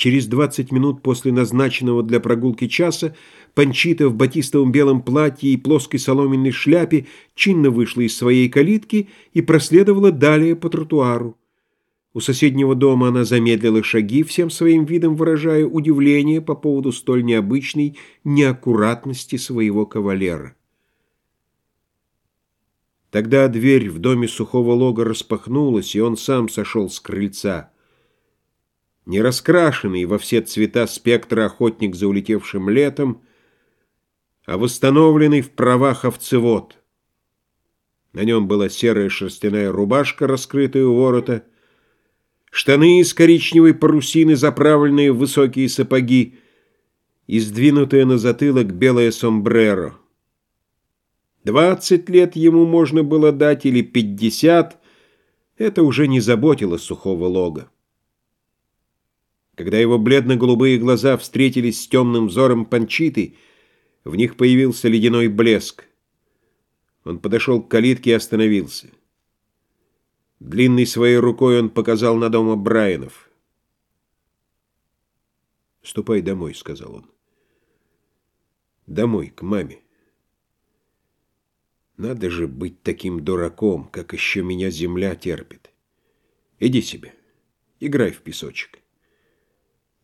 Через 20 минут после назначенного для прогулки часа Панчита в батистовом белом платье и плоской соломенной шляпе чинно вышла из своей калитки и проследовала далее по тротуару. У соседнего дома она замедлила шаги, всем своим видом выражая удивление по поводу столь необычной неаккуратности своего кавалера. Тогда дверь в доме сухого лога распахнулась, и он сам сошел с крыльца. Не раскрашенный во все цвета спектра охотник за улетевшим летом, а восстановленный в правах овцевод. На нем была серая шерстяная рубашка, раскрытая у ворота, штаны из коричневой парусины, заправленные в высокие сапоги, и сдвинутое на затылок белое сомбреро. Двадцать лет ему можно было дать или пятьдесят, это уже не заботило сухого лога. Когда его бледно-голубые глаза встретились с темным взором Панчиты, в них появился ледяной блеск. Он подошел к калитке и остановился. Длинной своей рукой он показал на дом Брайанов. «Ступай домой», — сказал он. «Домой, к маме». Надо же быть таким дураком, как еще меня земля терпит. Иди себе, играй в песочек.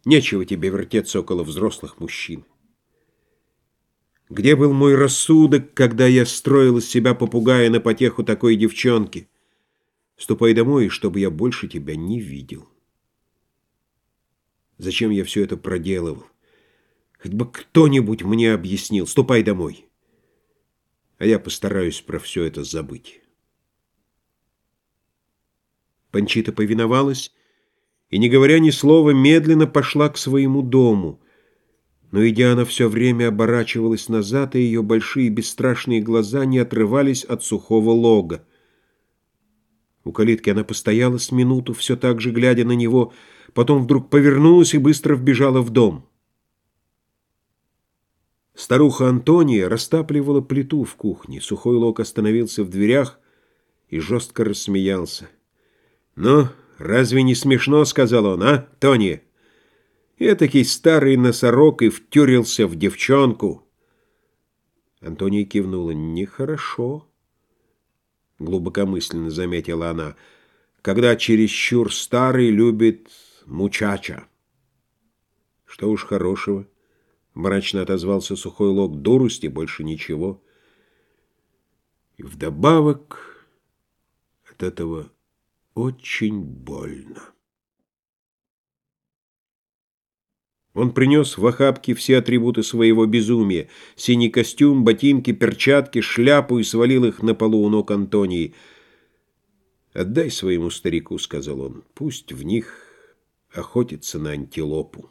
Нечего тебе вертеться около взрослых мужчин. Где был мой рассудок, когда я строил из себя попугая на потеху такой девчонки? Ступай домой, чтобы я больше тебя не видел. Зачем я все это проделывал? Хоть бы кто-нибудь мне объяснил. Ступай домой а я постараюсь про все это забыть. Панчита повиновалась и, не говоря ни слова, медленно пошла к своему дому. Но, идя, она все время оборачивалась назад, и ее большие бесстрашные глаза не отрывались от сухого лога. У калитки она постояла с минуту, все так же глядя на него, потом вдруг повернулась и быстро вбежала в дом. Старуха Антония растапливала плиту в кухне. Сухой лог остановился в дверях и жестко рассмеялся. «Ну, разве не смешно?» — сказал он, «а, Тони?» Этакий старый носорог и втюрился в девчонку. Антония кивнула. «Нехорошо», — глубокомысленно заметила она, «когда чересчур старый любит мучача». «Что уж хорошего». Мрачно отозвался сухой лог. Дурости, больше ничего. И вдобавок от этого очень больно. Он принес в охапке все атрибуты своего безумия. Синий костюм, ботинки, перчатки, шляпу и свалил их на полу у ног Антонии. «Отдай своему старику», — сказал он, — «пусть в них охотится на антилопу».